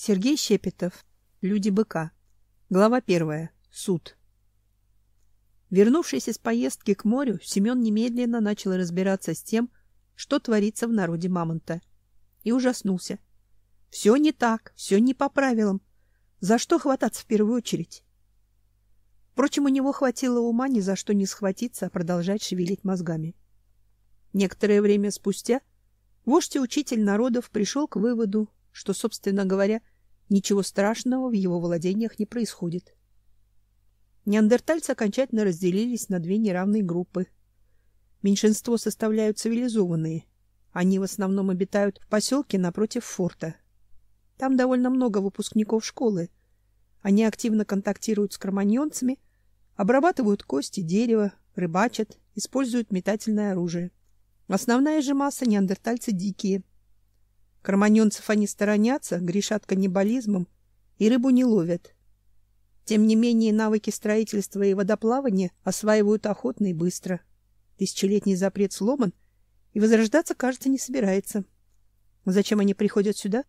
Сергей Щепетов. Люди быка. Глава первая. Суд. Вернувшись из поездки к морю, Семен немедленно начал разбираться с тем, что творится в народе мамонта, и ужаснулся. Все не так, все не по правилам. За что хвататься в первую очередь? Впрочем, у него хватило ума ни за что не схватиться, а продолжать шевелить мозгами. Некоторое время спустя вождь и учитель народов пришел к выводу, что, собственно говоря, ничего страшного в его владениях не происходит. Неандертальцы окончательно разделились на две неравные группы. Меньшинство составляют цивилизованные. Они в основном обитают в поселке напротив форта. Там довольно много выпускников школы. Они активно контактируют с кроманьонцами, обрабатывают кости, дерево, рыбачат, используют метательное оружие. Основная же масса неандертальцы дикие, Кроманьонцев они сторонятся, грешат каннибализмом и рыбу не ловят. Тем не менее, навыки строительства и водоплавания осваивают охотно и быстро. Тысячелетний запрет сломан, и возрождаться, кажется, не собирается. Зачем они приходят сюда?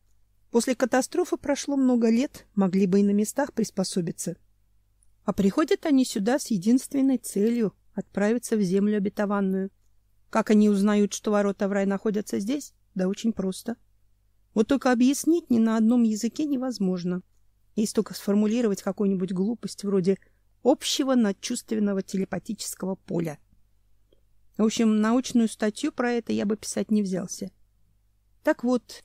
После катастрофы прошло много лет, могли бы и на местах приспособиться. А приходят они сюда с единственной целью — отправиться в землю обетованную. Как они узнают, что ворота в рай находятся здесь? Да очень просто — вот только объяснить ни на одном языке невозможно. Есть только сформулировать какую-нибудь глупость вроде общего надчувственного телепатического поля. В общем, научную статью про это я бы писать не взялся. Так вот,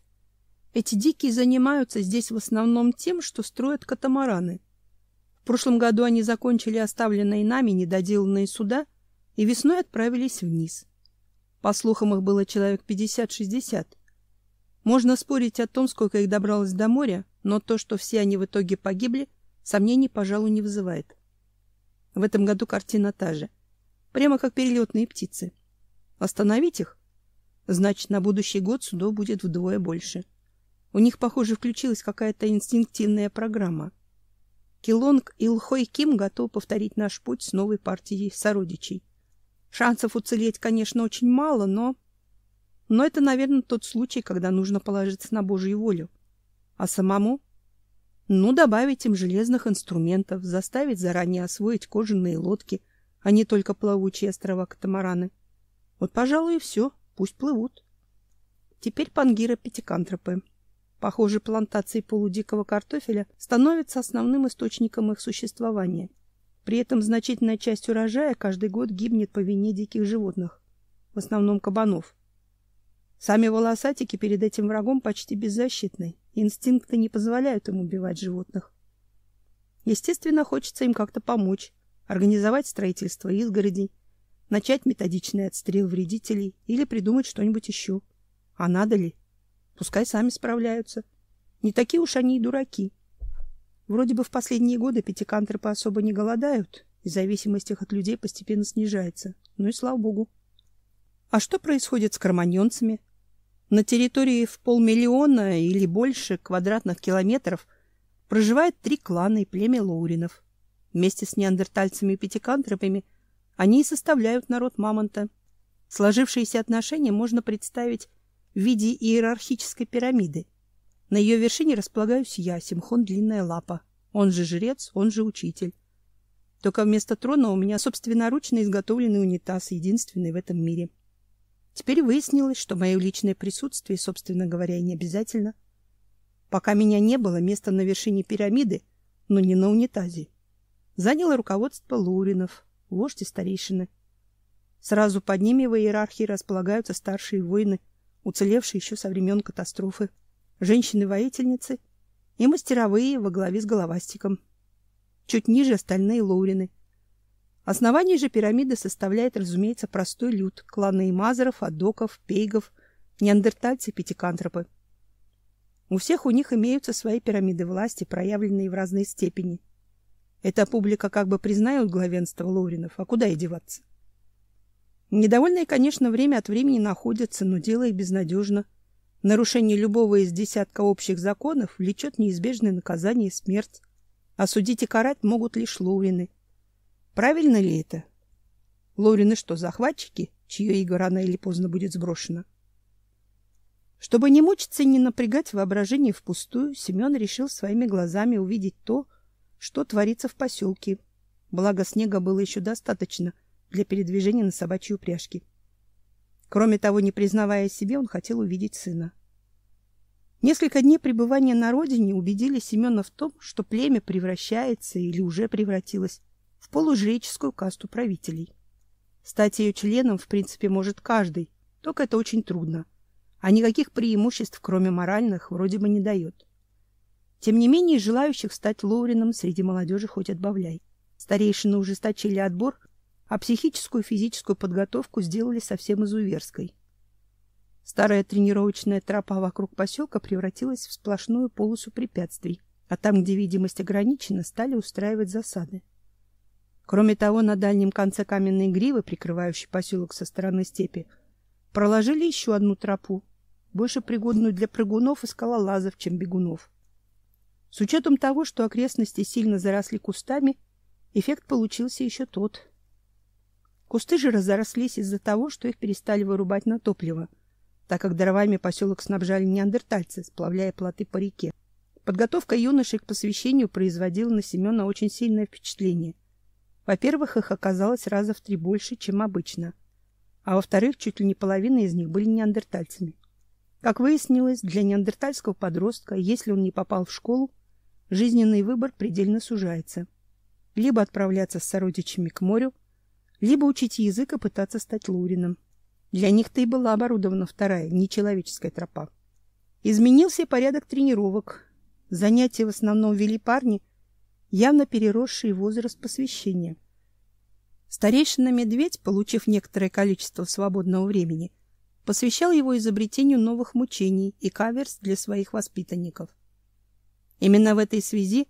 эти дикие занимаются здесь в основном тем, что строят катамараны. В прошлом году они закончили оставленные нами недоделанные суда и весной отправились вниз. По слухам, их было человек 50-60. Можно спорить о том, сколько их добралось до моря, но то, что все они в итоге погибли, сомнений, пожалуй, не вызывает. В этом году картина та же. Прямо как перелетные птицы. Остановить их? Значит, на будущий год судов будет вдвое больше. У них, похоже, включилась какая-то инстинктивная программа. Килонг и Лхой Ким готов повторить наш путь с новой партией сородичей. Шансов уцелеть, конечно, очень мало, но но это, наверное, тот случай, когда нужно положиться на Божью волю. А самому? Ну, добавить им железных инструментов, заставить заранее освоить кожаные лодки, а не только плавучие острова-катамараны. Вот, пожалуй, и все. Пусть плывут. Теперь пангира пятикантропы. Похоже, плантации полудикого картофеля становятся основным источником их существования. При этом значительная часть урожая каждый год гибнет по вине диких животных, в основном кабанов. Сами волосатики перед этим врагом почти беззащитны. Инстинкты не позволяют им убивать животных. Естественно, хочется им как-то помочь, организовать строительство изгородей, начать методичный отстрел вредителей или придумать что-нибудь еще. А надо ли? Пускай сами справляются. Не такие уж они и дураки. Вроде бы в последние годы пятикантропы особо не голодают, и зависимость их от людей постепенно снижается. Ну и слава богу. А что происходит с кроманьонцами? На территории в полмиллиона или больше квадратных километров проживает три клана и племя лоуринов. Вместе с неандертальцами и пятикантропами они и составляют народ мамонта. Сложившиеся отношения можно представить в виде иерархической пирамиды. На ее вершине располагаюсь я, Симхон Длинная Лапа, он же жрец, он же учитель. Только вместо трона у меня собственноручно изготовленный унитаз, единственный в этом мире. Теперь выяснилось, что мое личное присутствие, собственно говоря, и не обязательно. Пока меня не было, место на вершине пирамиды, но не на унитазе, заняло руководство Луринов, вождь и старейшины. Сразу под ними в иерархии располагаются старшие воины, уцелевшие еще со времен катастрофы, женщины-воительницы и мастеровые во главе с головастиком. Чуть ниже остальные лоурины — Основание же пирамиды составляет, разумеется, простой люд, кланы имазеров, адоков, пейгов, неандертальцы, пятикантропы. У всех у них имеются свои пирамиды власти, проявленные в разной степени. Эта публика как бы признает главенство лоуринов, а куда и деваться? Недовольные, конечно, время от времени находятся, но дело их безнадежно. Нарушение любого из десятка общих законов влечет неизбежное наказание и смерть. А судить и карать могут лишь лоурины – Правильно ли это? Лорины что, захватчики, чье иго рано или поздно будет сброшено? Чтобы не мучиться и не напрягать воображение впустую, Семен решил своими глазами увидеть то, что творится в поселке. Благо снега было еще достаточно для передвижения на собачьей упряжке. Кроме того, не признавая себе, он хотел увидеть сына. Несколько дней пребывания на родине убедили Семена в том, что племя превращается или уже превратилось в полужреческую касту правителей. Стать ее членом, в принципе, может каждый, только это очень трудно, а никаких преимуществ, кроме моральных, вроде бы не дает. Тем не менее, желающих стать Лоурином среди молодежи хоть отбавляй. Старейшины ужесточили отбор, а психическую и физическую подготовку сделали совсем изуверской. Старая тренировочная тропа вокруг поселка превратилась в сплошную полосу препятствий, а там, где видимость ограничена, стали устраивать засады. Кроме того, на дальнем конце каменной гривы, прикрывающей поселок со стороны степи, проложили еще одну тропу, больше пригодную для прыгунов и скалолазов, чем бегунов. С учетом того, что окрестности сильно заросли кустами, эффект получился еще тот. Кусты же разрослись из-за того, что их перестали вырубать на топливо, так как дровами поселок снабжали неандертальцы, сплавляя плоты по реке. Подготовка юношей к посвящению производила на Семена очень сильное впечатление. Во-первых, их оказалось раза в три больше, чем обычно. А во-вторых, чуть ли не половина из них были неандертальцами. Как выяснилось, для неандертальского подростка, если он не попал в школу, жизненный выбор предельно сужается. Либо отправляться с сородичами к морю, либо учить язык и пытаться стать лурином. Для них-то и была оборудована вторая, нечеловеческая тропа. Изменился порядок тренировок. Занятия в основном вели парни – явно переросший возраст посвящения. Старейшина Медведь, получив некоторое количество свободного времени, посвящал его изобретению новых мучений и каверс для своих воспитанников. Именно в этой связи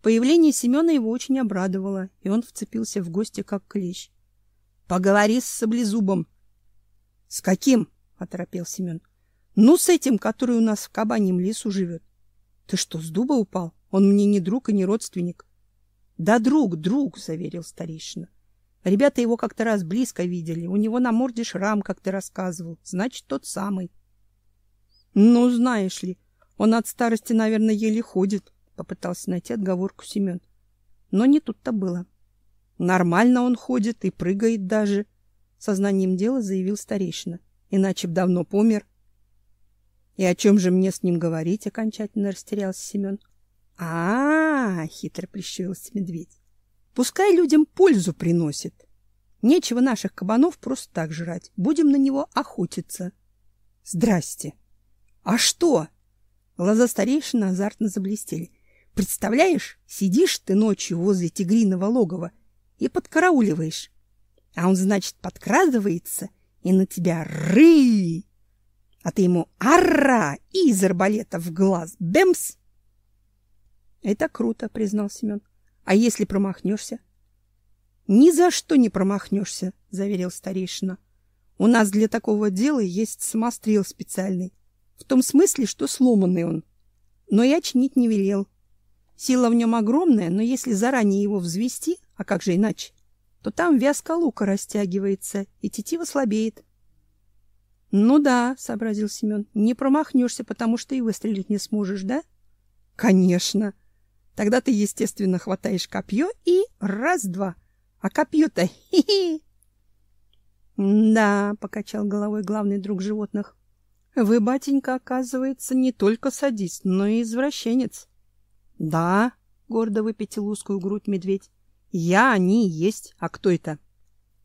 появление Семена его очень обрадовало, и он вцепился в гостя как клещ. Поговори с саблезубом. С каким? оторопел Семен. Ну, с этим, который у нас в кабаньем лесу живет. Ты что, с дуба упал? Он мне не друг и не родственник. Да друг, друг, заверил старейшина. Ребята его как-то раз близко видели. У него на морде шрам, как ты рассказывал. Значит, тот самый. Ну, знаешь ли, он от старости, наверное, еле ходит, попытался найти отговорку Семен. Но не тут-то было. Нормально он ходит и прыгает даже, сознанием дела заявил старейшина. Иначе б давно помер. И о чем же мне с ним говорить? окончательно растерялся Семен. А, -а, хитро прищурился медведь. Пускай людям пользу приносит. Нечего наших кабанов просто так жрать. Будем на него охотиться. Здрасте. А что? Глаза старейшины азартно заблестели. Представляешь, сидишь ты ночью возле тигриного логова и подкарауливаешь. А он, значит, подкрадывается и на тебя ры. А ты ему ара и из арбалета в глаз. Бэмс! Это круто, признал Семен. А если промахнешься? Ни за что не промахнешься, заверил старейшина. У нас для такого дела есть самострел специальный. В том смысле, что сломанный он. Но я чинить не велел. Сила в нем огромная, но если заранее его взвести, а как же иначе, то там вязка лука растягивается, и тетива слабеет. Ну да, сообразил Семен. Не промахнешься, потому что и выстрелить не сможешь, да? Конечно. Тогда ты, естественно, хватаешь копье и раз-два. А копье-то... Да, покачал головой главный друг животных. Вы, батенька, оказывается, не только садист, но и извращенец. Да, гордо выпятил узкую грудь медведь. Я, они есть. А кто это?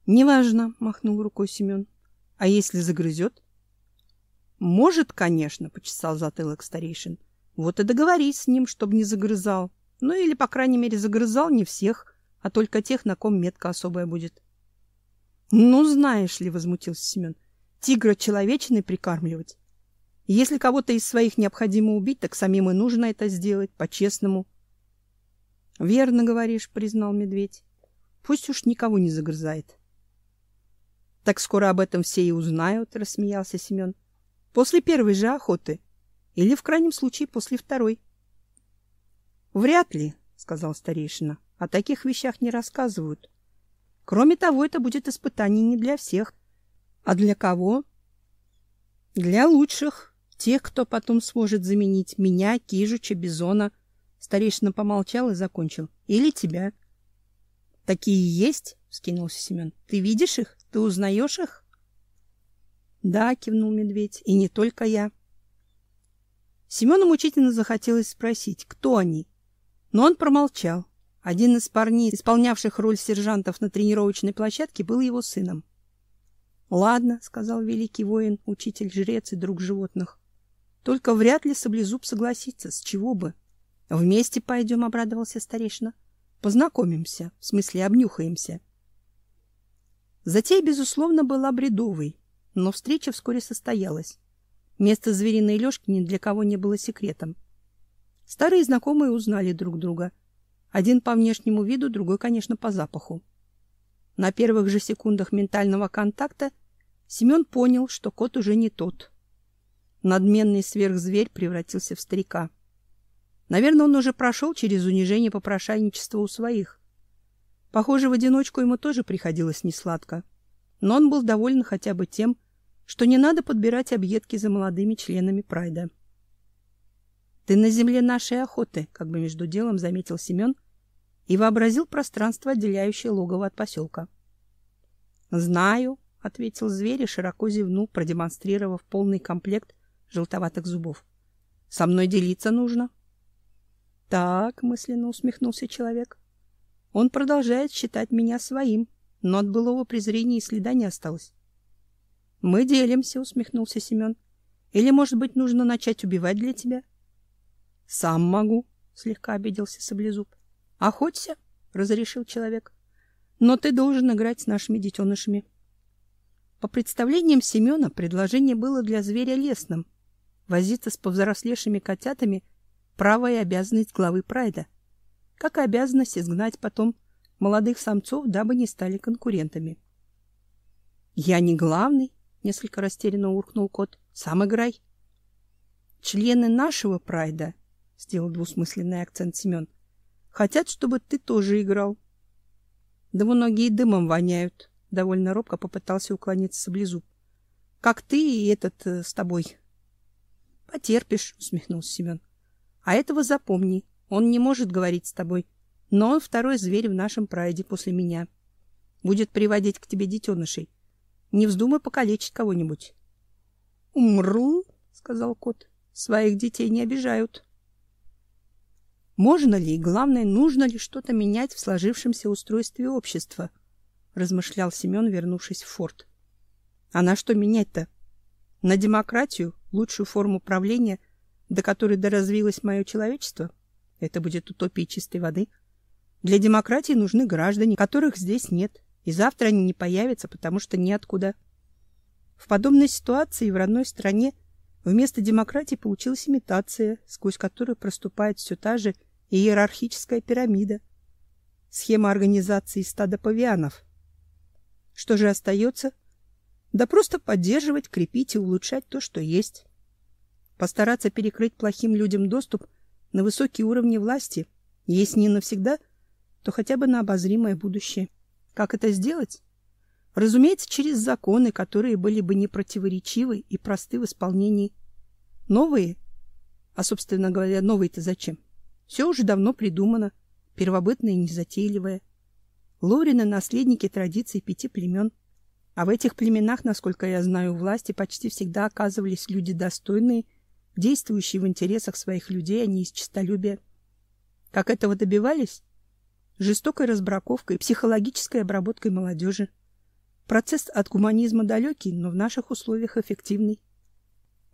Неважно, махнул рукой Семен. А если загрызет? Может, конечно, почесал затылок старейшин. Вот и договорись с ним, чтобы не загрызал. Ну или, по крайней мере, загрызал не всех, а только тех, на ком метка особая будет. Ну, знаешь ли, возмутился Семен, тигра человечиной прикармливать. Если кого-то из своих необходимо убить, так самим и нужно это сделать по-честному. Верно говоришь, признал медведь. Пусть уж никого не загрызает. Так скоро об этом все и узнают, рассмеялся Семен. После первой же охоты или в крайнем случае после второй. Вряд ли, сказал старейшина. О таких вещах не рассказывают. Кроме того, это будет испытание не для всех. А для кого? Для лучших. Тех, кто потом сможет заменить меня, Кижуча, Бизона. Старейшина помолчал и закончил. Или тебя. Такие есть? Скинулся Семен. Ты видишь их? Ты узнаешь их? Да, кивнул медведь. И не только я. Семену мучительно захотелось спросить, кто они. Но он промолчал. Один из парней, исполнявших роль сержантов на тренировочной площадке, был его сыном. Ладно, сказал великий воин, учитель, жрец и друг животных. Только вряд ли Саблезуб согласится, с чего бы. Вместе пойдем, обрадовался старейшина. Познакомимся, в смысле обнюхаемся. Затея, безусловно, была бредовой, но встреча вскоре состоялась. Место звериной лёжки ни для кого не было секретом. Старые знакомые узнали друг друга. Один по внешнему виду, другой, конечно, по запаху. На первых же секундах ментального контакта Семен понял, что кот уже не тот. Надменный сверхзверь превратился в старика. Наверное, он уже прошел через унижение попрошайничества у своих. Похоже, в одиночку ему тоже приходилось несладко. Но он был доволен хотя бы тем, что не надо подбирать объедки за молодыми членами прайда. Ты на земле нашей охоты, как бы между делом заметил Семен и вообразил пространство, отделяющее логово от поселка. Знаю, ответил зверь и широко зевнул, продемонстрировав полный комплект желтоватых зубов. Со мной делиться нужно. Так, мысленно усмехнулся человек. Он продолжает считать меня своим, но от былого презрения и следа не осталось. Мы делимся, усмехнулся Семен. Или, может быть, нужно начать убивать для тебя? Сам могу, слегка обиделся Саблезуб. Охоться, разрешил человек. Но ты должен играть с нашими детенышами. По представлениям Семена предложение было для зверя лесным. Возиться с повзрослевшими котятами право и обязанность главы прайда, как и обязанность изгнать потом молодых самцов, дабы не стали конкурентами. Я не главный, несколько растерянно уркнул кот. Сам играй. Члены нашего прайда, сделал двусмысленный акцент Семен, хотят, чтобы ты тоже играл. Да многие дымом воняют, довольно робко попытался уклониться Саблезуб. Как ты и этот э, с тобой. Потерпишь, усмехнулся Семен. А этого запомни, он не может говорить с тобой, но он второй зверь в нашем прайде после меня. Будет приводить к тебе детенышей. Не вздумай покалечить кого-нибудь. Умру, сказал кот. Своих детей не обижают. Можно ли и главное, нужно ли что-то менять в сложившемся устройстве общества? размышлял Семен, вернувшись в форт. А на что менять-то? На демократию, лучшую форму правления, до которой доразвилось мое человечество? Это будет утопия чистой воды. Для демократии нужны граждане, которых здесь нет, и завтра они не появятся, потому что неоткуда. В подобной ситуации в родной стране вместо демократии получилась имитация, сквозь которую проступает все та же иерархическая пирамида, схема организации стада павианов. Что же остается? Да просто поддерживать, крепить и улучшать то, что есть. Постараться перекрыть плохим людям доступ на высокие уровни власти, если не навсегда, то хотя бы на обозримое будущее. Как это сделать? Разумеется, через законы, которые были бы непротиворечивы и просты в исполнении. Новые? А, собственно говоря, новые-то зачем? Все уже давно придумано, первобытное и незатейливое. Лорины — наследники традиций пяти племен. А в этих племенах, насколько я знаю, власти почти всегда оказывались люди достойные, действующие в интересах своих людей, а не из честолюбия. Как этого добивались? Жестокой разбраковкой, психологической обработкой молодежи. Процесс от гуманизма далекий, но в наших условиях эффективный.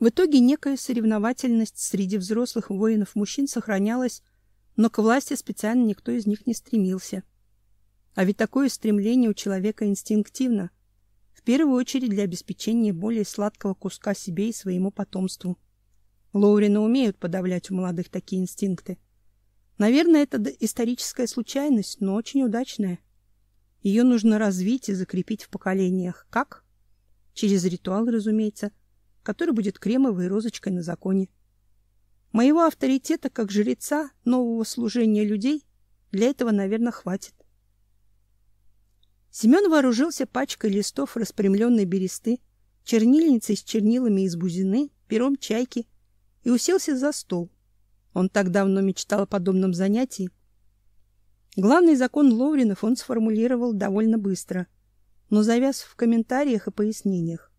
В итоге некая соревновательность среди взрослых воинов-мужчин сохранялась, но к власти специально никто из них не стремился. А ведь такое стремление у человека инстинктивно, в первую очередь для обеспечения более сладкого куска себе и своему потомству. Лоурины умеют подавлять у молодых такие инстинкты. Наверное, это историческая случайность, но очень удачная. Ее нужно развить и закрепить в поколениях. Как? Через ритуал, разумеется, который будет кремовой розочкой на законе. Моего авторитета как жреца нового служения людей для этого, наверное, хватит. Семен вооружился пачкой листов распрямленной бересты, чернильницей с чернилами из бузины пером чайки и уселся за стол. Он так давно мечтал о подобном занятии. Главный закон Ловринов он сформулировал довольно быстро, но завяз в комментариях и пояснениях.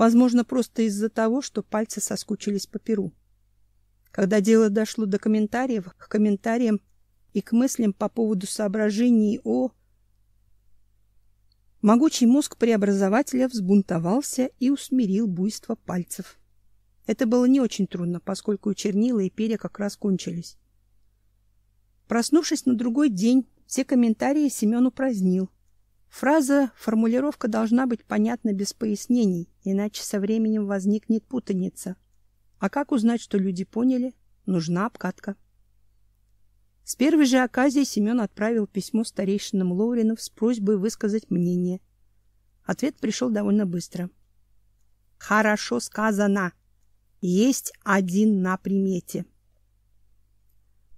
Возможно, просто из-за того, что пальцы соскучились по перу. Когда дело дошло до комментариев, к комментариям и к мыслям по поводу соображений о... Могучий мозг преобразователя взбунтовался и усмирил буйство пальцев. Это было не очень трудно, поскольку чернила и перья как раз кончились. Проснувшись на другой день, все комментарии Семен упразднил. Фраза, формулировка должна быть понятна без пояснений, иначе со временем возникнет путаница. А как узнать, что люди поняли? Нужна обкатка. С первой же оказии Семен отправил письмо старейшинам Лоуринов с просьбой высказать мнение. Ответ пришел довольно быстро. Хорошо сказано. Есть один на примете.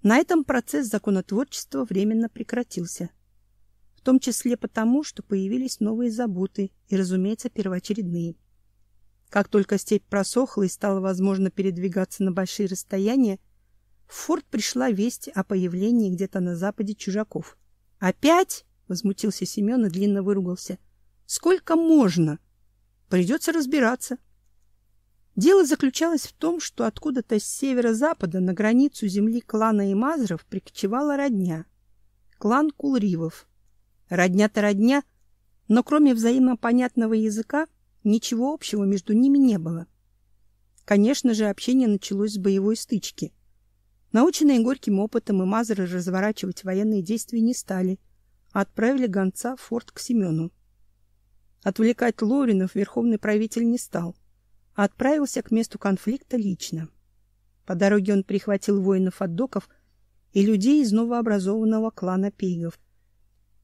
На этом процесс законотворчества временно прекратился. В том числе потому, что появились новые заботы и, разумеется, первоочередные. Как только степь просохла и стало возможно передвигаться на большие расстояния, в форт пришла весть о появлении где-то на западе чужаков. «Опять?» — возмутился Семен и длинно выругался. «Сколько можно? Придется разбираться». Дело заключалось в том, что откуда-то с северо-запада на границу земли клана Имазров прикочевала родня. Клан Кулривов. Родня-то родня, но кроме взаимопонятного языка ничего общего между ними не было. Конечно же, общение началось с боевой стычки — Наученные горьким опытом, и мазры разворачивать военные действия не стали, а отправили гонца в форт к Семену. Отвлекать Лоринов верховный правитель не стал, а отправился к месту конфликта лично. По дороге он прихватил воинов от доков и людей из новообразованного клана Пейгов.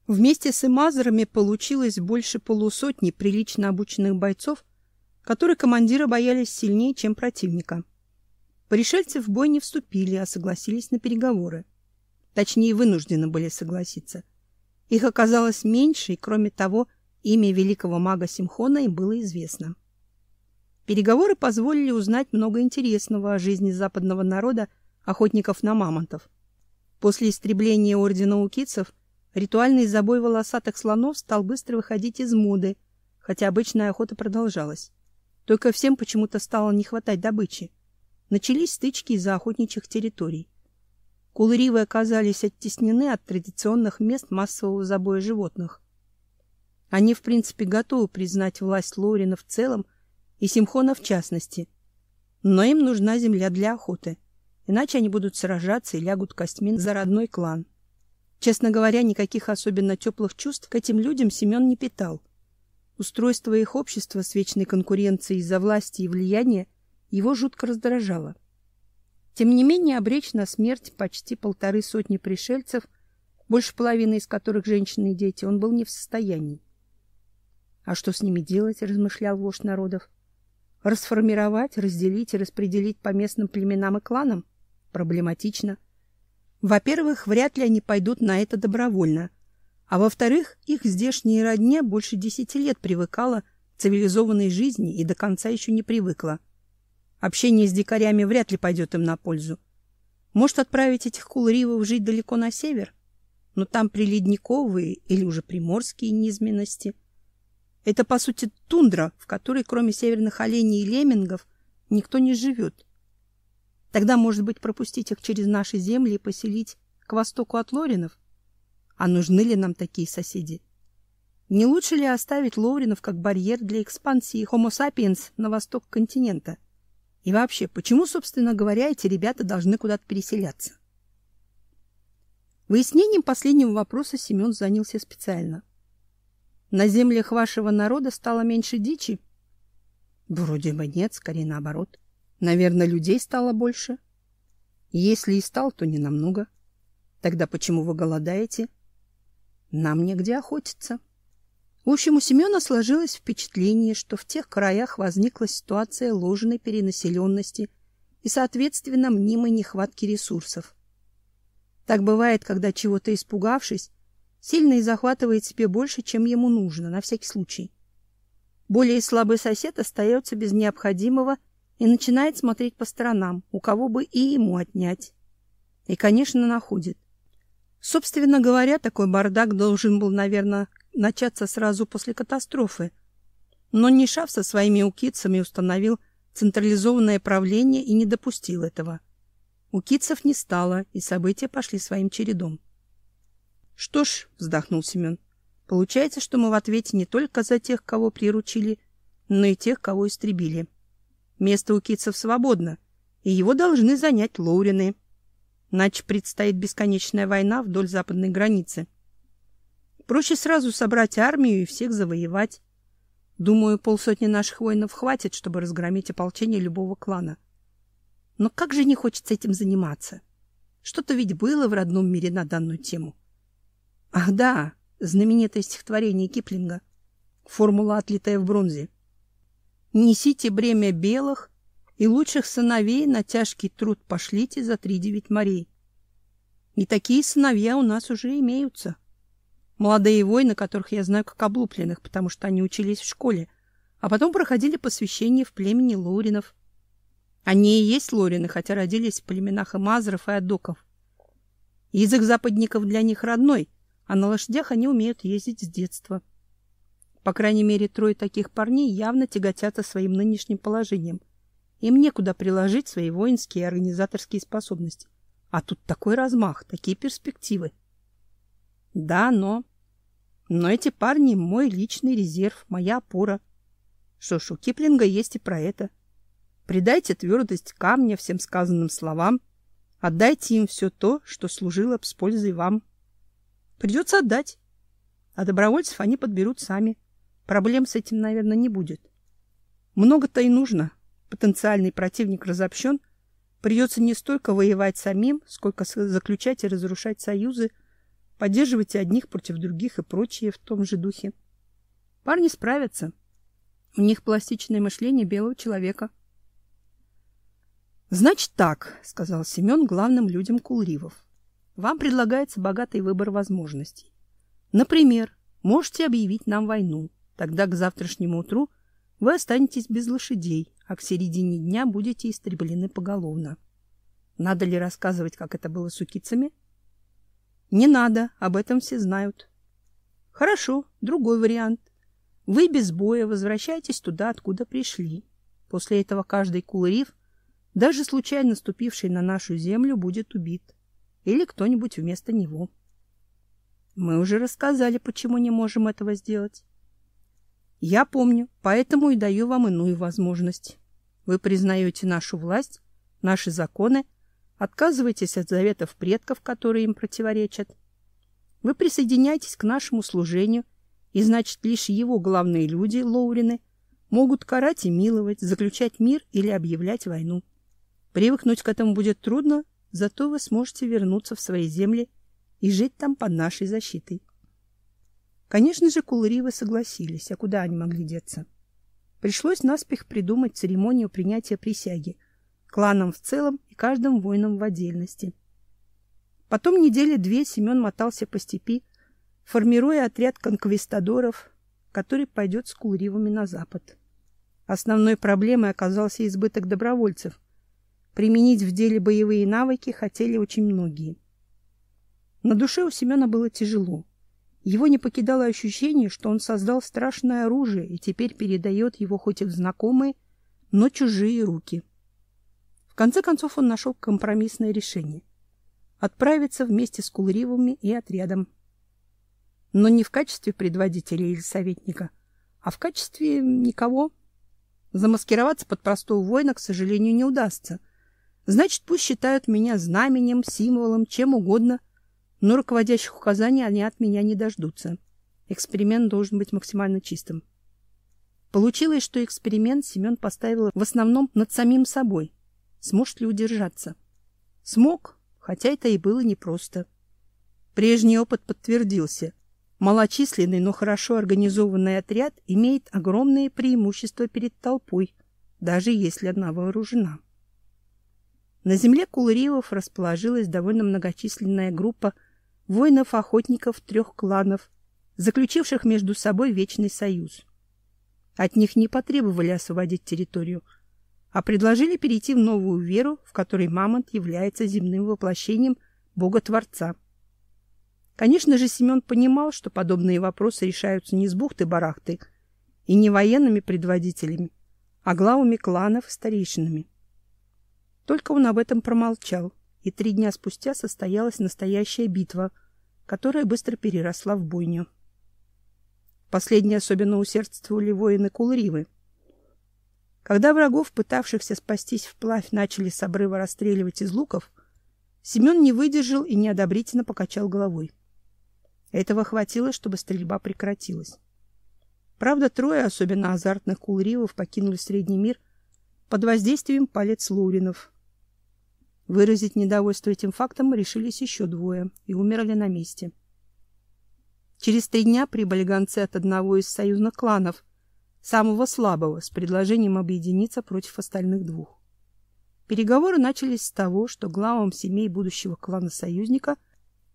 Вместе с имазерами получилось больше полусотни прилично обученных бойцов, которые командира боялись сильнее, чем противника. Пришельцы в бой не вступили, а согласились на переговоры. Точнее, вынуждены были согласиться. Их оказалось меньше, и кроме того, имя великого мага Симхона им было известно. Переговоры позволили узнать много интересного о жизни западного народа, охотников на мамонтов. После истребления ордена укитцев ритуальный забой волосатых слонов стал быстро выходить из моды, хотя обычная охота продолжалась. Только всем почему-то стало не хватать добычи начались стычки из-за охотничьих территорий. Кулыривы оказались оттеснены от традиционных мест массового забоя животных. Они, в принципе, готовы признать власть Лорина в целом и Симхона в частности. Но им нужна земля для охоты, иначе они будут сражаться и лягут костьми за родной клан. Честно говоря, никаких особенно теплых чувств к этим людям Семен не питал. Устройство их общества с вечной конкуренцией из-за власти и влияния его жутко раздражало. Тем не менее, обречь на смерть почти полторы сотни пришельцев, больше половины из которых женщины и дети, он был не в состоянии. А что с ними делать, размышлял вождь народов. Расформировать, разделить и распределить по местным племенам и кланам проблематично. Во-первых, вряд ли они пойдут на это добровольно, а во-вторых, их здешняя родня больше десяти лет привыкала к цивилизованной жизни и до конца еще не привыкла. Общение с дикарями вряд ли пойдет им на пользу. Может, отправить этих кулривов жить далеко на север? Но там приледниковые или уже приморские низменности. Это, по сути, тундра, в которой, кроме северных оленей и леммингов, никто не живет. Тогда, может быть, пропустить их через наши земли и поселить к востоку от Лоринов? А нужны ли нам такие соседи? Не лучше ли оставить Лоринов как барьер для экспансии Homo sapiens на восток континента? — и вообще, почему, собственно говоря, эти ребята должны куда-то переселяться? Выяснением последнего вопроса Семен занялся специально. На землях вашего народа стало меньше дичи? Вроде бы нет, скорее наоборот. Наверное, людей стало больше. Если и стал, то не намного. Тогда почему вы голодаете? Нам негде охотиться. В общем, у Семена сложилось впечатление, что в тех краях возникла ситуация ложной перенаселенности и, соответственно, мнимой нехватки ресурсов. Так бывает, когда чего-то испугавшись, сильный захватывает себе больше, чем ему нужно, на всякий случай. Более слабый сосед остается без необходимого и начинает смотреть по сторонам, у кого бы и ему отнять. И, конечно, находит. Собственно говоря, такой бардак должен был, наверное, начаться сразу после катастрофы. Но Нишав со своими укидцами установил централизованное правление и не допустил этого. Укидцев не стало, и события пошли своим чередом. Что ж, вздохнул Семен, получается, что мы в ответе не только за тех, кого приручили, но и тех, кого истребили. Место у китцев свободно, и его должны занять лоурины. Иначе предстоит бесконечная война вдоль западной границы. Проще сразу собрать армию и всех завоевать. Думаю, полсотни наших воинов хватит, чтобы разгромить ополчение любого клана. Но как же не хочется этим заниматься? Что-то ведь было в родном мире на данную тему. Ах да, знаменитое стихотворение Киплинга. Формула, отлитая в бронзе. Несите бремя белых и лучших сыновей на тяжкий труд пошлите за три девять морей. И такие сыновья у нас уже имеются. Молодые воины, которых я знаю как облупленных, потому что они учились в школе, а потом проходили посвящение в племени Лоринов. Они и есть Лорины, хотя родились в племенах Имазров и Адоков. Язык западников для них родной, а на лошадях они умеют ездить с детства. По крайней мере, трое таких парней явно тяготятся своим нынешним положением. Им некуда приложить свои воинские и организаторские способности. А тут такой размах, такие перспективы. Да, но... Но эти парни — мой личный резерв, моя опора. Что ж, у Киплинга есть и про это. Придайте твердость камня всем сказанным словам. Отдайте им все то, что служило с пользой вам. Придется отдать. А добровольцев они подберут сами. — Проблем с этим, наверное, не будет. Много-то и нужно. Потенциальный противник разобщен. Придется не столько воевать самим, сколько заключать и разрушать союзы, поддерживать одних против других и прочее в том же духе. Парни справятся. У них пластичное мышление белого человека. Значит так, сказал Семен главным людям Кулривов. Вам предлагается богатый выбор возможностей. Например, можете объявить нам войну. Тогда к завтрашнему утру вы останетесь без лошадей, а к середине дня будете истреблены поголовно. Надо ли рассказывать, как это было с укицами? Не надо, об этом все знают. Хорошо, другой вариант. Вы без боя возвращаетесь туда, откуда пришли. После этого каждый кулриф, даже случайно ступивший на нашу землю, будет убит. Или кто-нибудь вместо него. Мы уже рассказали, почему не можем этого сделать. Я помню, поэтому и даю вам иную возможность. Вы признаете нашу власть, наши законы, отказываетесь от заветов предков, которые им противоречат. Вы присоединяетесь к нашему служению, и значит, лишь его главные люди, Лоурины, могут карать и миловать, заключать мир или объявлять войну. Привыкнуть к этому будет трудно, зато вы сможете вернуться в свои земли и жить там под нашей защитой. Конечно же, кулыривы согласились, а куда они могли деться? Пришлось наспех придумать церемонию принятия присяги, кланам в целом и каждым воином в отдельности. Потом недели две Семен мотался по степи, формируя отряд конквистадоров, который пойдет с кулривами на запад. Основной проблемой оказался избыток добровольцев. Применить в деле боевые навыки хотели очень многие. На душе у Семена было тяжело. Его не покидало ощущение, что он создал страшное оружие и теперь передает его хоть и в знакомые, но чужие руки. В конце концов он нашел компромиссное решение отправиться вместе с Кулривами и отрядом. Но не в качестве предводителя или советника, а в качестве никого. Замаскироваться под простого воина, к сожалению, не удастся. Значит, пусть считают меня знаменем, символом, чем угодно, но руководящих указаний они от меня не дождутся. Эксперимент должен быть максимально чистым. Получилось, что эксперимент Семен поставил в основном над самим собой. Сможет ли удержаться? Смог, хотя это и было непросто. Прежний опыт подтвердился. Малочисленный, но хорошо организованный отряд имеет огромные преимущества перед толпой, даже если одна вооружена. На земле Кулриевов расположилась довольно многочисленная группа воинов-охотников трех кланов, заключивших между собой вечный союз. От них не потребовали освободить территорию. а предложили перейти в новую веру, в которой Мамонт является земным воплощением Бога-творца. Конечно же, Семен понимал, что подобные вопросы решаются не с бухты-барахты и не военными предводителями, а главами кланов и старейшинами. Только он об этом промолчал, и три дня спустя состоялась настоящая битва, которая быстро переросла в бойню. Последние особенно усердствовали воины Кулривы. Когда врагов, пытавшихся спастись вплавь, начали с обрыва расстреливать из луков, Семен не выдержал и неодобрительно покачал головой. Этого хватило, чтобы стрельба прекратилась. Правда, трое особенно азартных кулривов покинули Средний мир под воздействием палец Луринов. Выразить недовольство этим фактом решились еще двое и умерли на месте. Через три дня прибыли гонцы от одного из союзных кланов, самого слабого, с предложением объединиться против остальных двух. Переговоры начались с того, что главам семей будущего клана союзника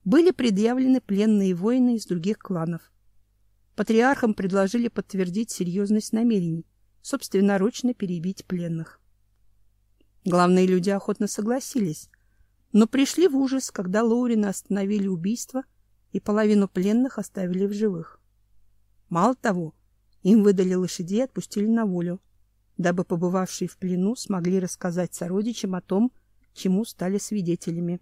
были предъявлены пленные воины из других кланов. Патриархам предложили подтвердить серьезность намерений, собственноручно перебить пленных. Главные люди охотно согласились, но пришли в ужас, когда Лоурина остановили убийство и половину пленных оставили в живых. Мало того, им выдали лошадей и отпустили на волю дабы побывавшие в плену смогли рассказать сородичам о том, чему стали свидетелями.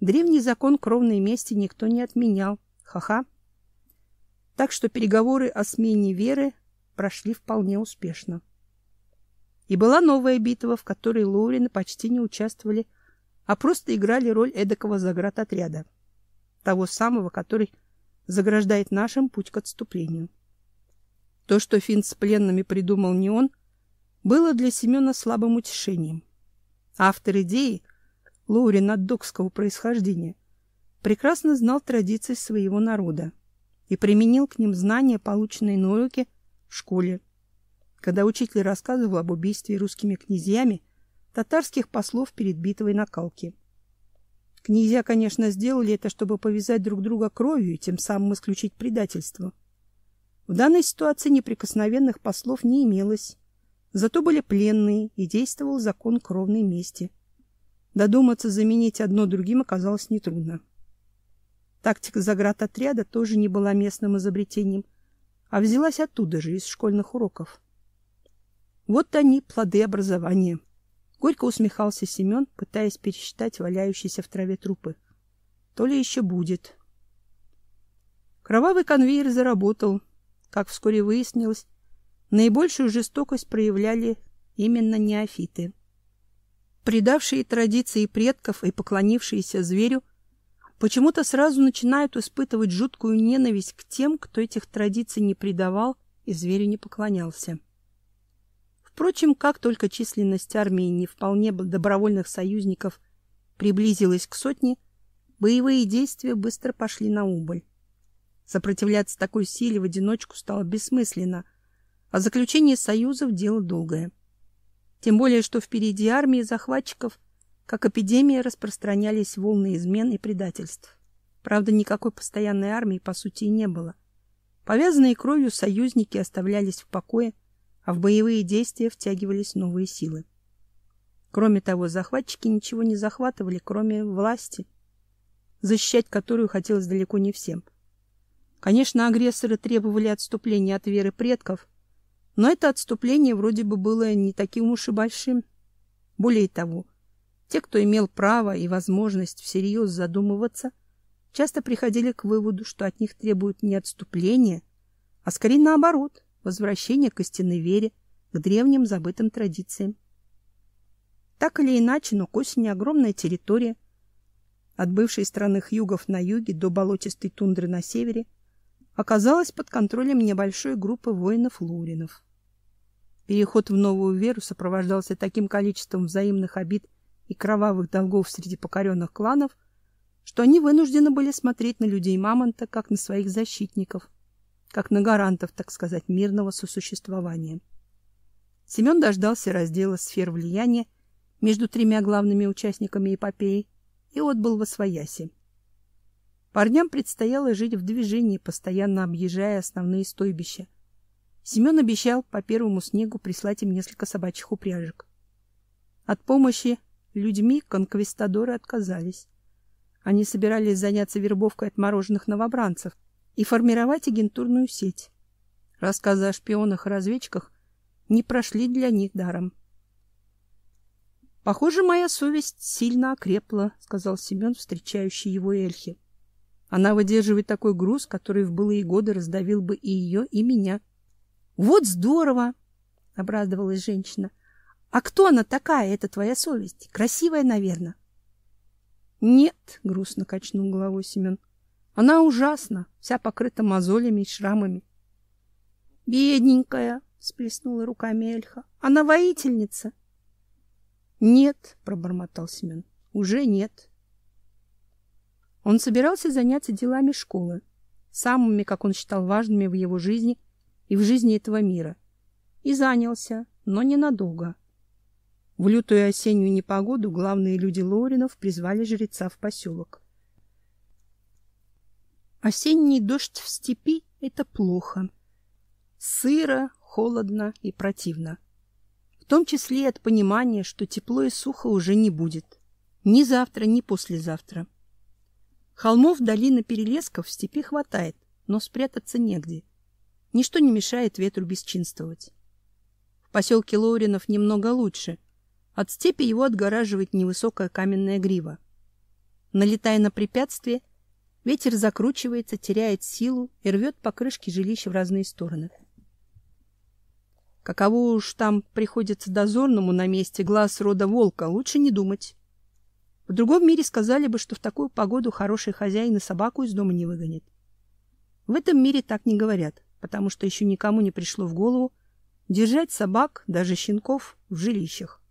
Древний закон кровной мести никто не отменял. Ха-ха. Так что переговоры о смене веры прошли вполне успешно. И была новая битва, в которой Лоурины почти не участвовали, а просто играли роль эдакого заградотряда, того самого, который заграждает нашим путь к отступлению. То, что финт с пленными придумал не он, было для Семена слабым утешением. Автор идеи, Лоурин от докского происхождения, прекрасно знал традиции своего народа и применил к ним знания, полученные на уроке в школе, когда учитель рассказывал об убийстве русскими князьями татарских послов перед битвой на Калке. Князья, конечно, сделали это, чтобы повязать друг друга кровью и тем самым исключить предательство. В данной ситуации неприкосновенных послов не имелось. Зато были пленные, и действовал закон кровной мести. Додуматься заменить одно другим оказалось нетрудно. Тактика заградотряда тоже не была местным изобретением, а взялась оттуда же, из школьных уроков. Вот они, плоды образования. Горько усмехался Семен, пытаясь пересчитать валяющиеся в траве трупы. То ли еще будет. Кровавый конвейер заработал, как вскоре выяснилось, наибольшую жестокость проявляли именно неофиты. Предавшие традиции предков и поклонившиеся зверю почему-то сразу начинают испытывать жуткую ненависть к тем, кто этих традиций не предавал и зверю не поклонялся. Впрочем, как только численность армии не вполне добровольных союзников приблизилась к сотне, боевые действия быстро пошли на убыль. Сопротивляться такой силе в одиночку стало бессмысленно, а заключение союзов дело долгое. Тем более, что впереди армии захватчиков, как эпидемия, распространялись волны измен и предательств. Правда, никакой постоянной армии по сути и не было. Повязанные кровью союзники оставлялись в покое, а в боевые действия втягивались новые силы. Кроме того, захватчики ничего не захватывали, кроме власти, защищать которую хотелось далеко не всем — Конечно, агрессоры требовали отступления от веры предков, но это отступление вроде бы было не таким уж и большим. Более того, те, кто имел право и возможность всерьез задумываться, часто приходили к выводу, что от них требуют не отступления, а скорее наоборот, возвращения к истинной вере, к древним забытым традициям. Так или иначе, но к осени огромная территория, от бывшей страны Хьюгов на юге до болотистой тундры на севере – оказалась под контролем небольшой группы воинов-луринов. Переход в новую веру сопровождался таким количеством взаимных обид и кровавых долгов среди покоренных кланов, что они вынуждены были смотреть на людей Мамонта как на своих защитников, как на гарантов, так сказать, мирного сосуществования. Семен дождался раздела сфер влияния между тремя главными участниками эпопеи и отбыл во свояси. Парням предстояло жить в движении, постоянно объезжая основные стойбища. Семен обещал по первому снегу прислать им несколько собачьих упряжек. От помощи людьми конквистадоры отказались. Они собирались заняться вербовкой отмороженных новобранцев и формировать агентурную сеть. Рассказы о шпионах и разведчиках не прошли для них даром. Похоже, моя совесть сильно окрепла, сказал Семен, встречающий его Эльхи. Она выдерживает такой груз, который в былые годы раздавил бы и ее, и меня. Вот здорово, обрадовалась женщина. А кто она такая, эта твоя совесть? Красивая, наверное. Нет, грустно качнул головой Семен. Она ужасна, вся покрыта мозолями и шрамами. Бедненькая, сплеснула руками Эльха. Она воительница. Нет, пробормотал Семен. Уже нет. Он собирался заняться делами школы, самыми, как он считал, важными в его жизни и в жизни этого мира. И занялся, но ненадолго. В лютую осеннюю непогоду главные люди Лоринов призвали жреца в поселок. Осенний дождь в степи — это плохо. Сыро, холодно и противно том числе и от понимания, что тепло и сухо уже не будет. Ни завтра, ни послезавтра. Холмов, долин и перелесков в степи хватает, но спрятаться негде. Ничто не мешает ветру бесчинствовать. В поселке Лоуринов немного лучше. От степи его отгораживает невысокая каменная грива. Налетая на препятствие, ветер закручивается, теряет силу и рвет покрышки жилища в разные стороны. Каково уж там приходится дозорному на месте глаз рода волка, лучше не думать. В другом мире сказали бы, что в такую погоду хороший хозяин и собаку из дома не выгонит. В этом мире так не говорят, потому что еще никому не пришло в голову держать собак, даже щенков, в жилищах.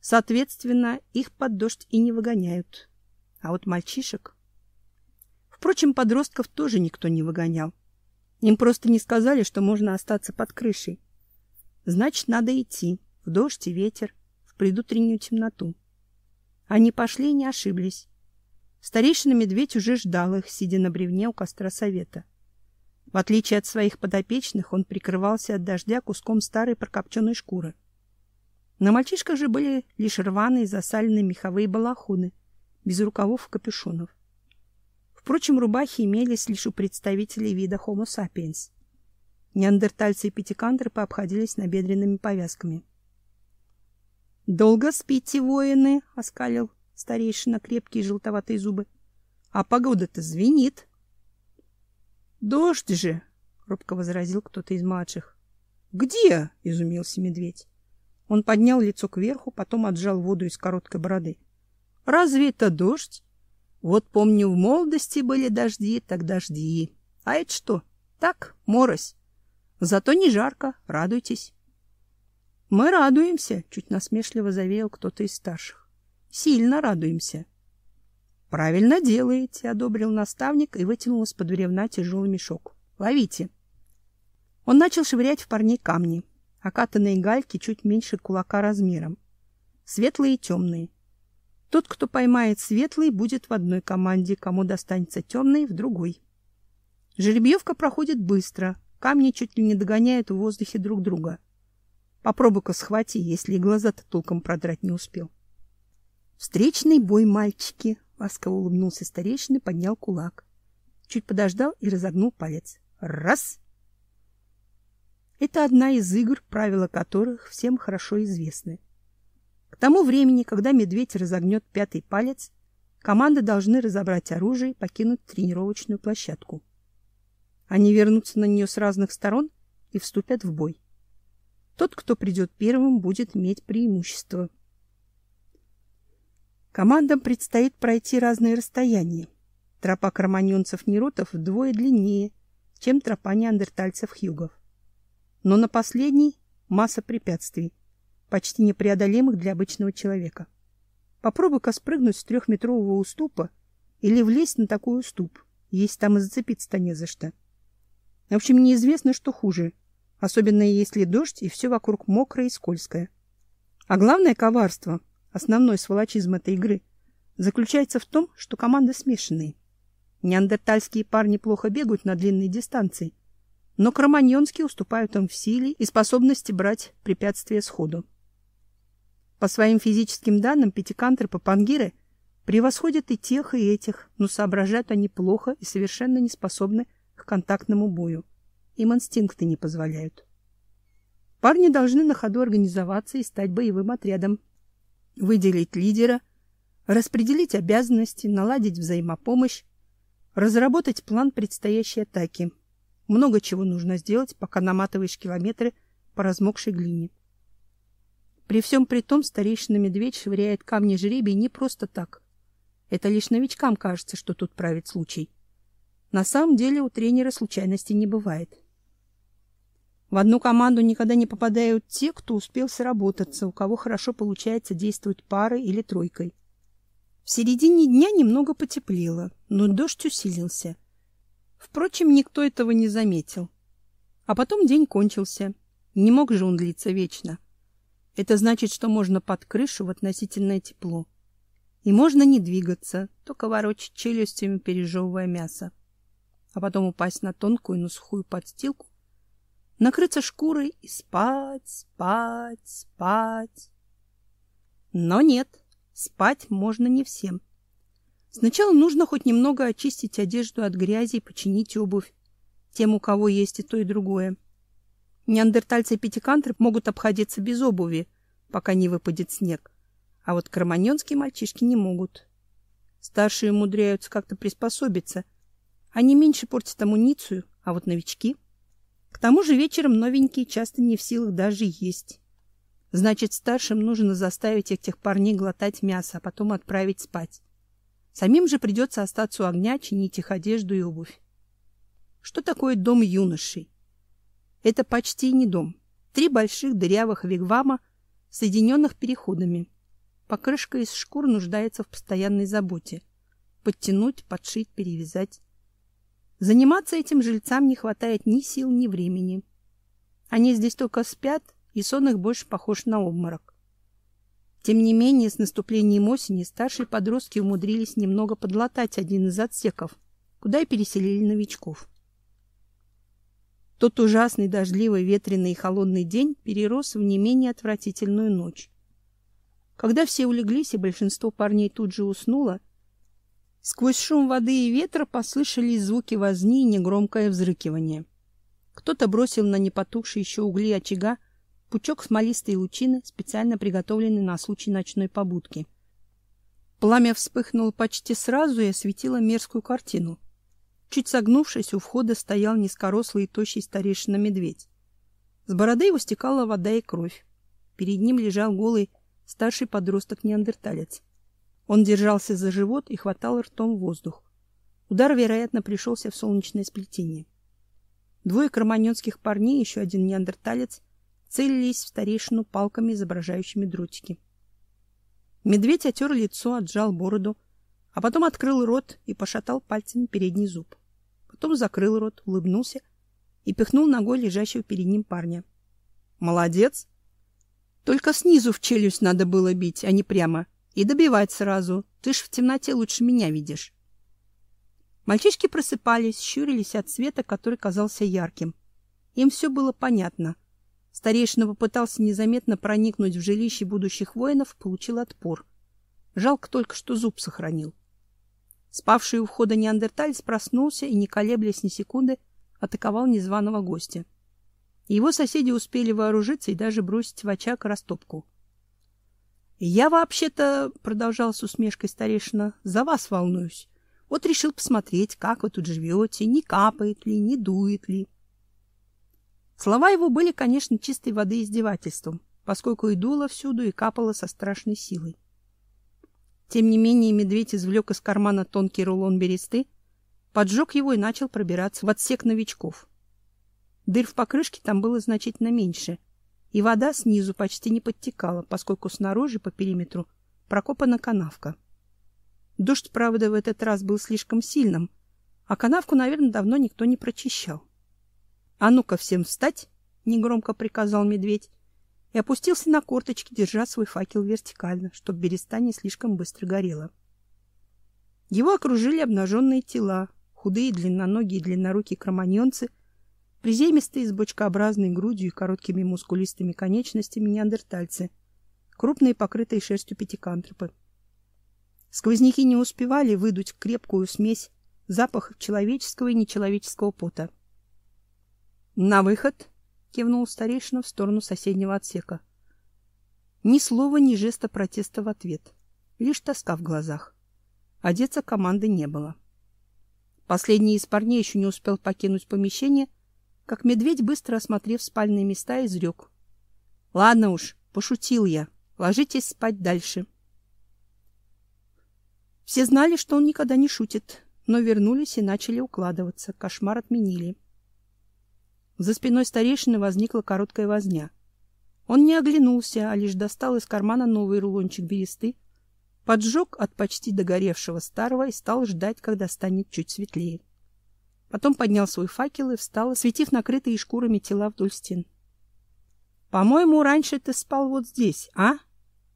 Соответственно, их под дождь и не выгоняют. А вот мальчишек... Впрочем, подростков тоже никто не выгонял. Им просто не сказали, что можно остаться под крышей. Значит, надо идти в дождь и ветер, в предутреннюю темноту. Они пошли и не ошиблись. Старейшина медведь уже ждал их, сидя на бревне у костра совета. В отличие от своих подопечных, он прикрывался от дождя куском старой прокопченной шкуры. На мальчишках же были лишь рваные засаленные меховые балахоны, без рукавов и капюшонов. Впрочем, рубахи имелись лишь у представителей вида Homo sapiens. Неандертальцы и пятикантры пообходились набедренными повязками. — Долго спите, воины? — оскалил старейшина крепкие желтоватые зубы. — А погода-то звенит. — Дождь же! — робко возразил кто-то из младших. — Где? — изумился медведь. Он поднял лицо кверху, потом отжал воду из короткой бороды. — Разве это дождь? Вот помню, в молодости были дожди, так дожди. А это что? Так, морось. Зато не жарко, радуйтесь. Мы радуемся, чуть насмешливо заверил кто-то из старших. Сильно радуемся. Правильно делаете, одобрил наставник и вытянул из-под бревна тяжелый мешок. Ловите. Он начал швырять в парней камни, окатанные гальки чуть меньше кулака размером, светлые и темные. Тот, кто поймает светлый, будет в одной команде, кому достанется темный в другой. Жеребьевка проходит быстро, Камни чуть ли не догоняют в воздухе друг друга. Попробуй-ка схвати, если и глаза-то толком продрать не успел. Встречный бой, мальчики, ласково улыбнулся старейшина и поднял кулак. Чуть подождал и разогнул палец. Раз. Это одна из игр, правила которых всем хорошо известны. К тому времени, когда медведь разогнет пятый палец, команды должны разобрать оружие и покинуть тренировочную площадку. Они вернутся на нее с разных сторон и вступят в бой. Тот, кто придет первым, будет иметь преимущество. Командам предстоит пройти разные расстояния. Тропа кроманьонцев-неротов вдвое длиннее, чем тропа неандертальцев-хьюгов. Но на последней масса препятствий, почти непреодолимых для обычного человека. Попробуй-ка спрыгнуть с трехметрового уступа или влезть на такой уступ, есть там и зацепиться-то не за что. В общем, неизвестно, что хуже, особенно если дождь и все вокруг мокрое и скользкое. А главное коварство, основной сволочизм этой игры, заключается в том, что команды смешанные. Неандертальские парни плохо бегают на длинные дистанции, но кроманьонские уступают им в силе и способности брать препятствия сходу. По своим физическим данным пятикантры-папангиры превосходят и тех, и этих, но соображают они плохо и совершенно не способны к контактному бою. Им инстинкты не позволяют. Парни должны на ходу организоваться и стать боевым отрядом, выделить лидера, распределить обязанности, наладить взаимопомощь, разработать план предстоящей атаки. Много чего нужно сделать, пока наматываешь километры по размокшей глине. При всем при том старейшина медведь швыряет камни жребий не просто так. Это лишь новичкам кажется, что тут правит случай. На самом деле у тренера случайностей не бывает. В одну команду никогда не попадают те, кто успел сработаться, у кого хорошо получается действовать парой или тройкой. В середине дня немного потеплело, но дождь усилился. Впрочем, никто этого не заметил. А потом день кончился. Не мог же он длиться вечно. Это значит, что можно под крышу в относительное тепло. И можно не двигаться, только ворочать челюстями, пережевывая мясо. А потом упасть на тонкую, но сухую подстилку накрыться шкурой и спать, спать, спать. Но нет, спать можно не всем. Сначала нужно хоть немного очистить одежду от грязи и починить обувь тем, у кого есть и то, и другое. Неандертальцы и пятикантры могут обходиться без обуви, пока не выпадет снег, а вот кроманьонские мальчишки не могут. Старшие умудряются как-то приспособиться. Они меньше портят амуницию, а вот новички — к тому же вечером новенькие часто не в силах даже есть. Значит, старшим нужно заставить этих парней глотать мясо, а потом отправить спать. Самим же придется остаться у огня, чинить их одежду и обувь. Что такое дом юношей? Это почти не дом. Три больших дырявых вигвама, соединенных переходами. Покрышка из шкур нуждается в постоянной заботе. Подтянуть, подшить, перевязать. Заниматься этим жильцам не хватает ни сил, ни времени. Они здесь только спят, и сон их больше похож на обморок. Тем не менее, с наступлением осени старшие подростки умудрились немного подлатать один из отсеков, куда и переселили новичков. Тот ужасный дождливый, ветреный и холодный день перерос в не менее отвратительную ночь. Когда все улеглись и большинство парней тут же уснуло, Сквозь шум воды и ветра послышались звуки возни и негромкое взрыкивание. Кто-то бросил на непотухшие еще угли очага пучок смолистой лучины, специально приготовленный на случай ночной побудки. Пламя вспыхнуло почти сразу и осветило мерзкую картину. Чуть согнувшись, у входа стоял низкорослый и тощий старейшина медведь. С бороды его стекала вода и кровь. Перед ним лежал голый старший подросток-неандерталец. Он держался за живот и хватал ртом воздух. Удар, вероятно, пришелся в солнечное сплетение. Двое кроманьонских парней, еще один неандерталец, целились в старейшину палками, изображающими дротики. Медведь отер лицо, отжал бороду, а потом открыл рот и пошатал пальцами передний зуб. Потом закрыл рот, улыбнулся и пихнул ногой лежащего перед ним парня. Молодец. Только снизу в челюсть надо было бить, а не прямо. И добивать сразу. Ты ж в темноте лучше меня видишь. Мальчишки просыпались, щурились от света, который казался ярким. Им все было понятно. Старейшина попытался незаметно проникнуть в жилище будущих воинов, получил отпор. Жалко только, что зуб сохранил. Спавший у входа неандерталец проснулся и, не колеблясь ни секунды, атаковал незваного гостя. Его соседи успели вооружиться и даже бросить в очаг растопку. Я вообще-то, продолжал с усмешкой старейшина, за вас волнуюсь. Вот решил посмотреть, как вы тут живете, не капает ли, не дует ли. Слова его были, конечно, чистой воды издевательством, поскольку и дуло всюду, и капало со страшной силой. Тем не менее, медведь извлек из кармана тонкий рулон бересты, поджег его и начал пробираться в отсек новичков. Дыр в покрышке там было значительно меньше — и вода снизу почти не подтекала, поскольку снаружи по периметру прокопана канавка. Дождь, правда, в этот раз был слишком сильным, а канавку, наверное, давно никто не прочищал. А ну-ка всем встать, негромко приказал медведь и опустился на корточки, держа свой факел вертикально, чтобы береста не слишком быстро горела. Его окружили обнаженные тела, худые, длинноногие, длиннорукие кроманьонцы Приземистые с бочкообразной грудью и короткими мускулистыми конечностями неандертальцы, крупные покрытые шерстью пятикантропы. Сквозняки не успевали выдуть крепкую смесь запахов человеческого и нечеловеческого пота. На выход, кивнул старейшина в сторону соседнего отсека. Ни слова, ни жеста протеста в ответ, лишь тоска в глазах. Одеться команды не было. Последний из парней еще не успел покинуть помещение, как медведь, быстро осмотрев спальные места, изрек. — Ладно уж, пошутил я. Ложитесь спать дальше. Все знали, что он никогда не шутит, но вернулись и начали укладываться. Кошмар отменили. За спиной старейшины возникла короткая возня. Он не оглянулся, а лишь достал из кармана новый рулончик бересты, поджег от почти догоревшего старого и стал ждать, когда станет чуть светлее. Потом поднял свой факел и встал, осветив накрытые шкурами тела вдоль стен. — По-моему, раньше ты спал вот здесь, а?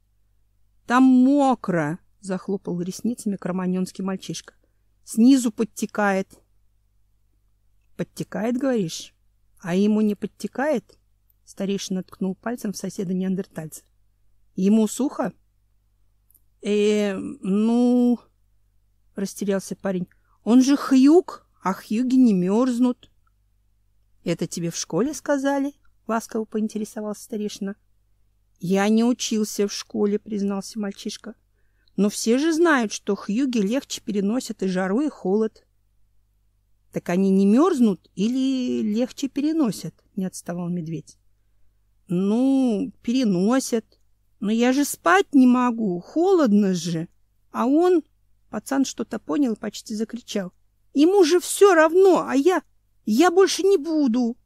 — Там мокро! — захлопал ресницами кроманьонский мальчишка. — Снизу подтекает. — Подтекает, говоришь? А ему не подтекает? Старейшина ткнул пальцем в соседа неандертальца. Ему сухо? Э, ну, растерялся парень. Он же хьюг, а хьюги не мерзнут. Это тебе в школе сказали? ласково поинтересовался старейшина. Я не учился в школе, признался мальчишка. Но все же знают, что хьюги легче переносят и жару, и холод. Так они не мерзнут или легче переносят? Не отставал медведь. Ну, переносят. Но я же спать не могу, холодно же. А он, пацан что-то понял и почти закричал. Ему же все равно, а я, я больше не буду.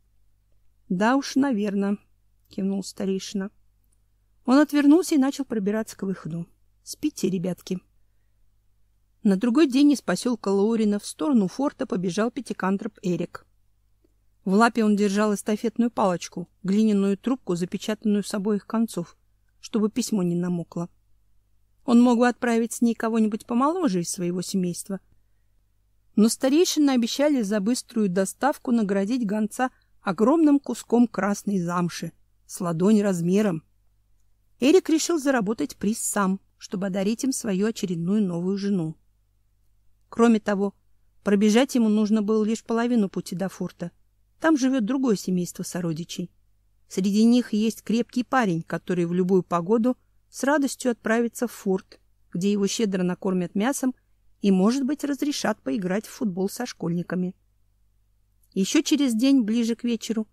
Да уж, наверное, кивнул старейшина. Он отвернулся и начал пробираться к выходу. Спите, ребятки. На другой день из поселка Лоурина в сторону форта побежал пятикантроп Эрик. В лапе он держал эстафетную палочку, глиняную трубку, запечатанную с обоих концов, чтобы письмо не намокло. Он мог бы отправить с ней кого-нибудь помоложе из своего семейства. Но старейшины обещали за быструю доставку наградить гонца огромным куском красной замши с ладонь размером. Эрик решил заработать приз сам, чтобы одарить им свою очередную новую жену. Кроме того, пробежать ему нужно было лишь половину пути до форта. Там живет другое семейство сородичей. Среди них есть крепкий парень, который в любую погоду с радостью отправится в форт, где его щедро накормят мясом и, может быть, разрешат поиграть в футбол со школьниками. Еще через день, ближе к вечеру,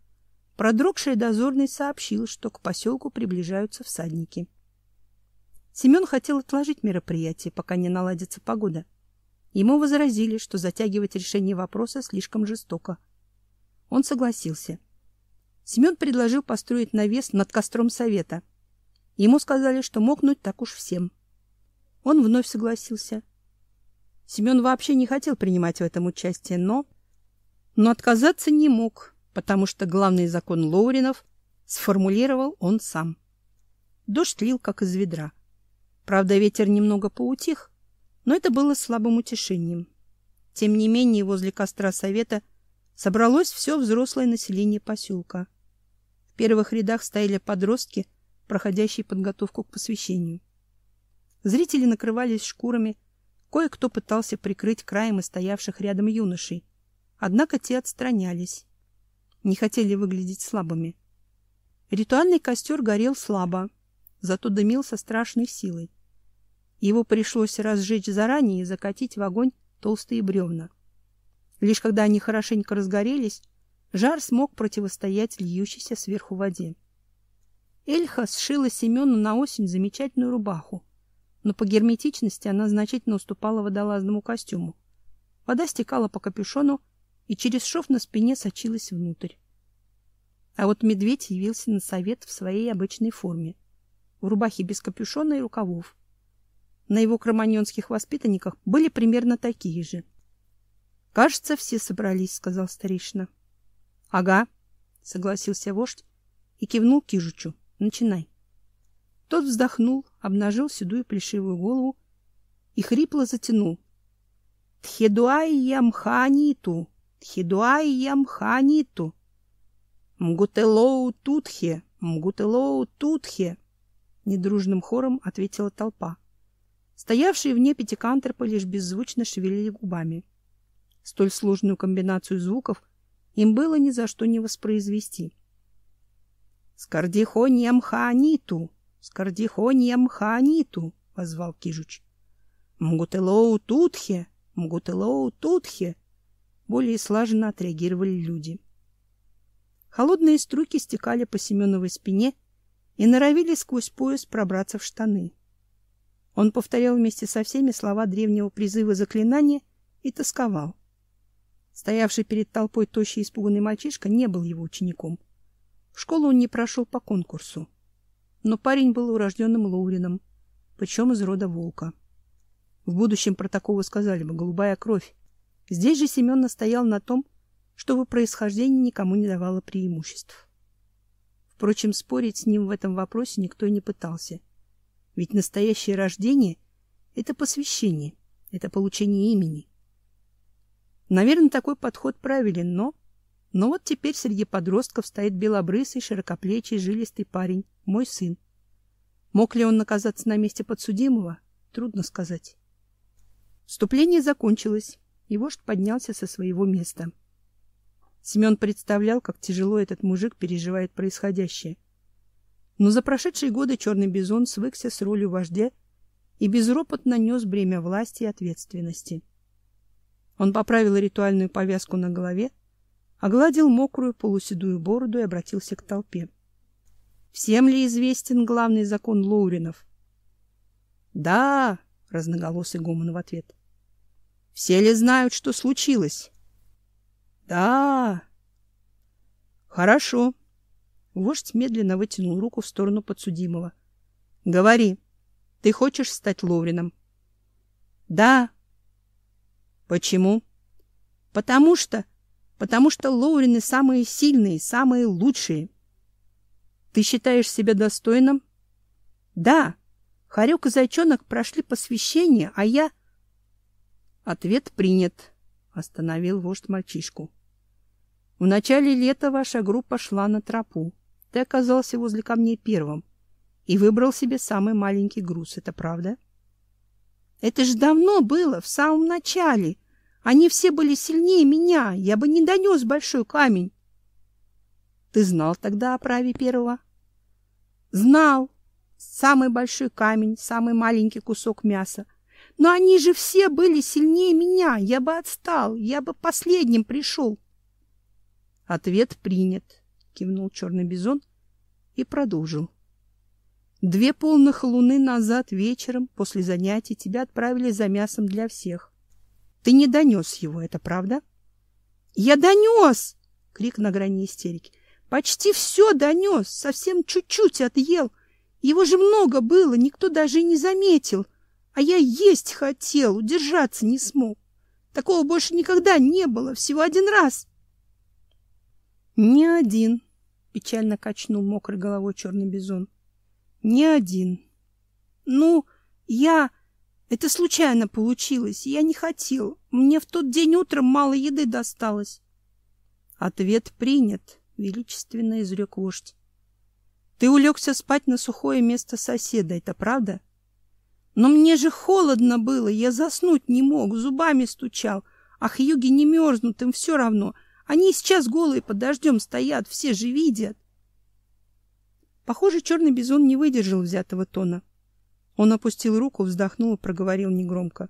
продрогший дозорный сообщил, что к поселку приближаются всадники. Семен хотел отложить мероприятие, пока не наладится погода. Ему возразили, что затягивать решение вопроса слишком жестоко. Он согласился. Семен предложил построить навес над костром совета. Ему сказали, что мокнуть так уж всем. Он вновь согласился. Семен вообще не хотел принимать в этом участие, но но отказаться не мог, потому что главный закон Лоуринов сформулировал он сам. Дождь лил как из ведра. Правда, ветер немного поутих, но это было слабым утешением. Тем не менее, возле костра совета собралось все взрослое население поселка. В первых рядах стояли подростки, проходящие подготовку к посвящению. Зрители накрывались шкурами, кое-кто пытался прикрыть краем и стоявших рядом юношей, однако те отстранялись, не хотели выглядеть слабыми. Ритуальный костер горел слабо, зато дымил со страшной силой. Его пришлось разжечь заранее и закатить в огонь толстые бревна. Лишь когда они хорошенько разгорелись, жар смог противостоять льющейся сверху воде. Эльха сшила Семену на осень замечательную рубаху, но по герметичности она значительно уступала водолазному костюму. Вода стекала по капюшону и через шов на спине сочилась внутрь. А вот медведь явился на совет в своей обычной форме, в рубахе без капюшона и рукавов на его кроманьонских воспитанниках были примерно такие же. Кажется, все собрались, сказал старейшина. Ага, согласился вождь и кивнул Кижучу. Начинай. Тот вздохнул, обнажил седую плешивую голову и хрипло затянул. Тхедуай ямханиту, тхедуай ямханиту. Мгутелоу Тутхе! Мгутелоу Тутхе!» Недружным хором ответила толпа. Стоявшие вне пятикантропа лишь беззвучно шевелили губами. Столь сложную комбинацию звуков им было ни за что не воспроизвести. «Скардихонием хааниту! Скардихонием хааниту!» — позвал Кижуч. «Мгутелоу Тутхе! Мгутелоу Тутхе!» Более слаженно отреагировали люди. Холодные струйки стекали по Семеновой спине и норовили сквозь пояс пробраться в штаны. Он повторял вместе со всеми слова древнего призыва заклинания и тосковал. Стоявший перед толпой тощий испуганный мальчишка не был его учеником. В школу он не прошел по конкурсу. Но парень был урожденным Лоурином, причем из рода волка. В будущем про такого сказали бы «голубая кровь». Здесь же Семен настоял на том, чтобы происхождение никому не давало преимуществ. Впрочем, спорить с ним в этом вопросе никто и не пытался. Ведь настоящее рождение — это посвящение, это получение имени. Наверное, такой подход правилен, но... Но вот теперь среди подростков стоит белобрысый, широкоплечий, жилистый парень, мой сын. Мог ли он наказаться на месте подсудимого? Трудно сказать. Вступление закончилось, и вождь поднялся со своего места. — Семен представлял, как тяжело этот мужик переживает происходящее. Но за прошедшие годы черный бизон свыкся с ролью вождя и безропотно нес бремя власти и ответственности. Он поправил ритуальную повязку на голове, огладил мокрую полуседую бороду и обратился к толпе. Всем ли известен главный закон Лоуринов? Да, разноголосый гомон в ответ. Все ли знают, что случилось? Да. Хорошо. Вождь медленно вытянул руку в сторону подсудимого. Говори. Ты хочешь стать Ловрином? Да. Почему? Потому что потому что Лоурины самые сильные, самые лучшие. Ты считаешь себя достойным? Да. Харек и Зайчонок прошли посвящение, а я Ответ принят, остановил вождь мальчишку. В начале лета ваша группа шла на тропу. Ты оказался возле камней первым и выбрал себе самый маленький груз. Это правда? Это же давно было, в самом начале. Они все были сильнее меня. Я бы не донес большой камень. Ты знал тогда о праве первого? Знал. Самый большой камень, самый маленький кусок мяса. Но они же все были сильнее меня. Я бы отстал, я бы последним пришел. Ответ принят, кивнул черный бизон и продолжил. Две полных луны назад вечером после занятий тебя отправили за мясом для всех. Ты не донес его, это правда? Я донес! Крик на грани истерики. Почти все донес, совсем чуть-чуть отъел. Его же много было, никто даже и не заметил. А я есть хотел, удержаться не смог. Такого больше никогда не было, всего один раз. Не один, печально качнул мокрой головой черный бизон. Не один. Ну, я это случайно получилось. Я не хотел. Мне в тот день утром мало еды досталось. Ответ принят, величественно изрек вождь. Ты улегся спать на сухое место соседа, это правда? Но мне же холодно было, я заснуть не мог, зубами стучал. Ах, юги не мерзнут, им все равно. Они сейчас голые под дождем стоят, все же видят. Похоже, черный бизон не выдержал взятого тона. Он опустил руку, вздохнул и проговорил негромко.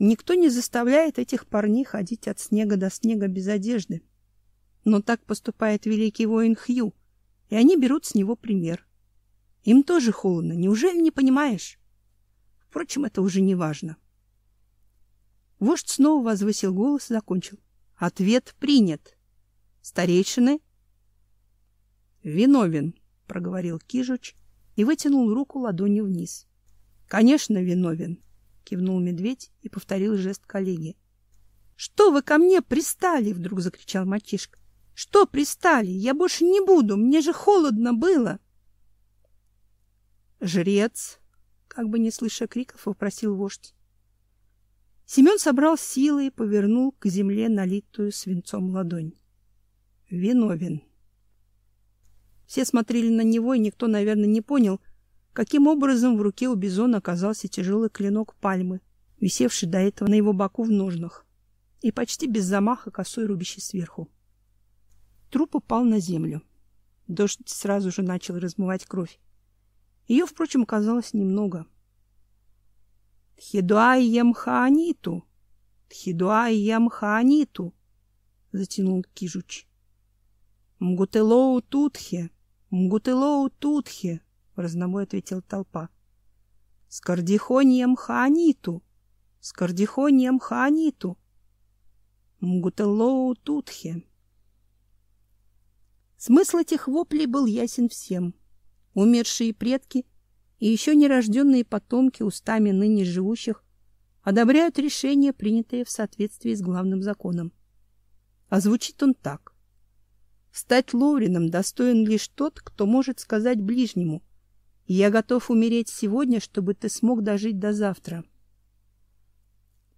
Никто не заставляет этих парней ходить от снега до снега без одежды. Но так поступает великий воин Хью, и они берут с него пример. Им тоже холодно, неужели не понимаешь? Впрочем, это уже не важно. Вождь снова возвысил голос и закончил. Ответ принят. Старейшины виновен, проговорил Кижуч и вытянул руку ладонью вниз. Конечно, виновен, кивнул медведь и повторил жест коллеги. Что вы ко мне пристали? вдруг закричал мальчишка. Что пристали? Я больше не буду, мне же холодно было. Жрец, как бы не слыша криков, вопросил вождь. Семен собрал силы и повернул к земле налитую свинцом ладонь. Виновен, Все смотрели на него, и никто, наверное, не понял, каким образом в руке у бизона оказался тяжелый клинок пальмы, висевший до этого на его боку в ножнах, и почти без замаха косой рубящий сверху. Труп упал на землю. Дождь сразу же начал размывать кровь. Ее, впрочем, оказалось немного. «Тхидуайем хааниту! Тхидуайем хааниту!» — затянул Кижуч. «Мгутелоу тутхе! Мгутелоу тутхе!» — разнобой ответила толпа. «Скордихонием хааниту! Скордихонием хааниту! Мгутелоу тутхе!» Смысл этих воплей был ясен всем. Умершие предки и еще нерожденные потомки устами ныне живущих одобряют решение, принятое в соответствии с главным законом. А звучит он так. Стать Лоурином достоин лишь тот, кто может сказать ближнему «Я готов умереть сегодня, чтобы ты смог дожить до завтра».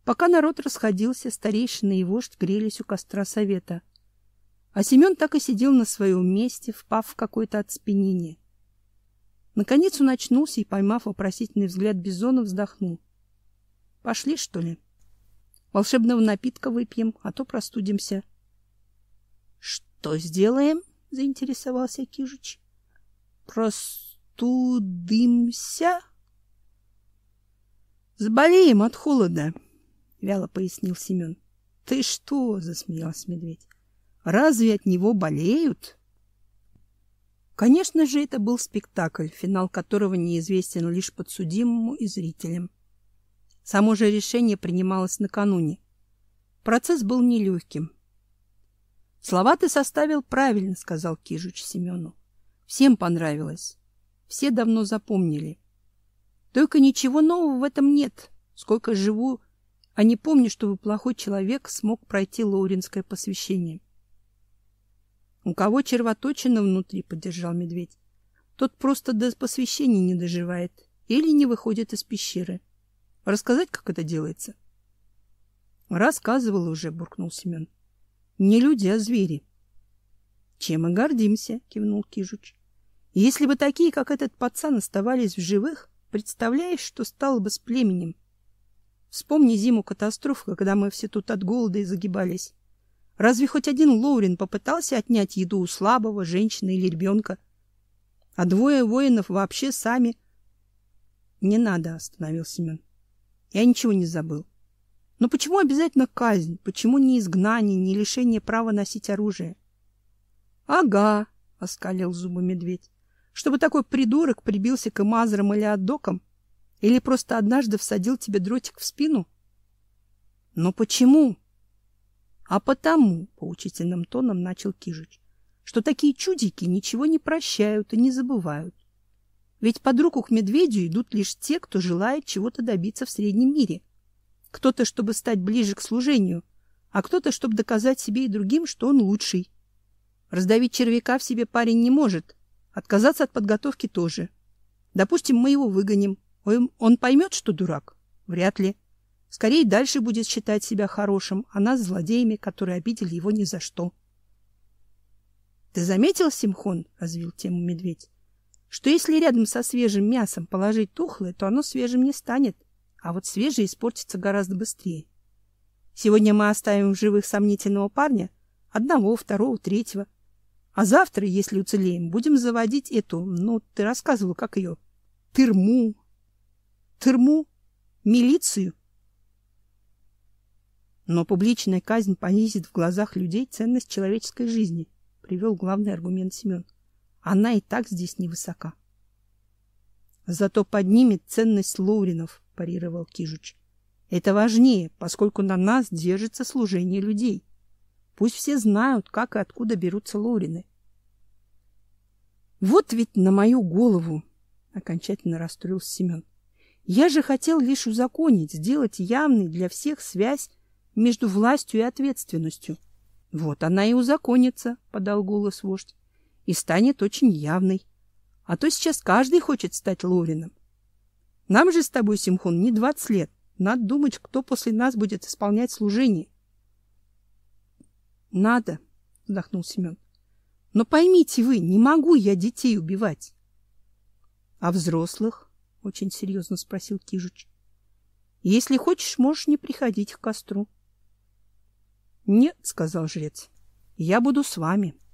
Пока народ расходился, старейшины и вождь грелись у костра совета. А Семен так и сидел на своем месте, впав в какое-то оцепенение. Наконец он очнулся и, поймав вопросительный взгляд Бизона, вздохнул. — Пошли, что ли? Волшебного напитка выпьем, а то простудимся. — Что сделаем? — заинтересовался Кижич. — Простудимся? — Заболеем от холода, — вяло пояснил Семен. — Ты что? — засмеялся медведь. Разве от него болеют? Конечно же, это был спектакль, финал которого неизвестен лишь подсудимому и зрителям. Само же решение принималось накануне. Процесс был нелегким. Слова ты составил правильно, сказал Кижуч Семену. Всем понравилось. Все давно запомнили. Только ничего нового в этом нет. Сколько живу, а не помню, чтобы плохой человек смог пройти лауринское посвящение. У кого червоточина внутри, поддержал медведь. Тот просто до посвящения не доживает или не выходит из пещеры. Рассказать, как это делается? Рассказывал уже, буркнул Семен. Не люди, а звери. Чем мы гордимся, кивнул Кижуч. Если бы такие, как этот пацан, оставались в живых, представляешь, что стало бы с племенем? Вспомни зиму катастрофы, когда мы все тут от голода и загибались. Разве хоть один Лоурин попытался отнять еду у слабого, женщины или ребенка? А двое воинов вообще сами... — Не надо, — остановил Семен. — Я ничего не забыл. Но почему обязательно казнь? Почему не изгнание, не лишение права носить оружие? — Ага, — оскалил зубы медведь. — Чтобы такой придурок прибился к имазрам или отдокам? Или просто однажды всадил тебе дротик в спину? — Но почему? А потому, поучительным тоном начал Кижич, что такие чудики ничего не прощают и не забывают. Ведь под руку к медведю идут лишь те, кто желает чего-то добиться в среднем мире. Кто-то, чтобы стать ближе к служению, а кто-то, чтобы доказать себе и другим, что он лучший. Раздавить червяка в себе парень не может, отказаться от подготовки тоже. Допустим, мы его выгоним. Он, он поймет, что дурак? Вряд ли. Скорее дальше будет считать себя хорошим, а нас злодеями, которые обидели его ни за что. — Ты заметил, Симхон, — развил тему медведь, — что если рядом со свежим мясом положить тухлое, то оно свежим не станет, а вот свежее испортится гораздо быстрее. Сегодня мы оставим в живых сомнительного парня, одного, второго, третьего. А завтра, если уцелеем, будем заводить эту, ну, ты рассказывал, как ее, тырму, тырму, милицию. Но публичная казнь понизит в глазах людей ценность человеческой жизни, привел главный аргумент Семен. Она и так здесь невысока. Зато поднимет ценность лоуринов, парировал Кижуч. Это важнее, поскольку на нас держится служение людей. Пусть все знают, как и откуда берутся лоурины. Вот ведь на мою голову, окончательно расстроился Семен. Я же хотел лишь узаконить, сделать явной для всех связь между властью и ответственностью. Вот она и узаконится, подал голос вождь, и станет очень явной. А то сейчас каждый хочет стать Лорином. Нам же с тобой, Симхон, не двадцать лет. Надо думать, кто после нас будет исполнять служение. Надо, вздохнул Семен. Но поймите вы, не могу я детей убивать. — А взрослых? — очень серьезно спросил Кижич. — Если хочешь, можешь не приходить к костру. — Нет, — сказал жрец, — я буду с вами. —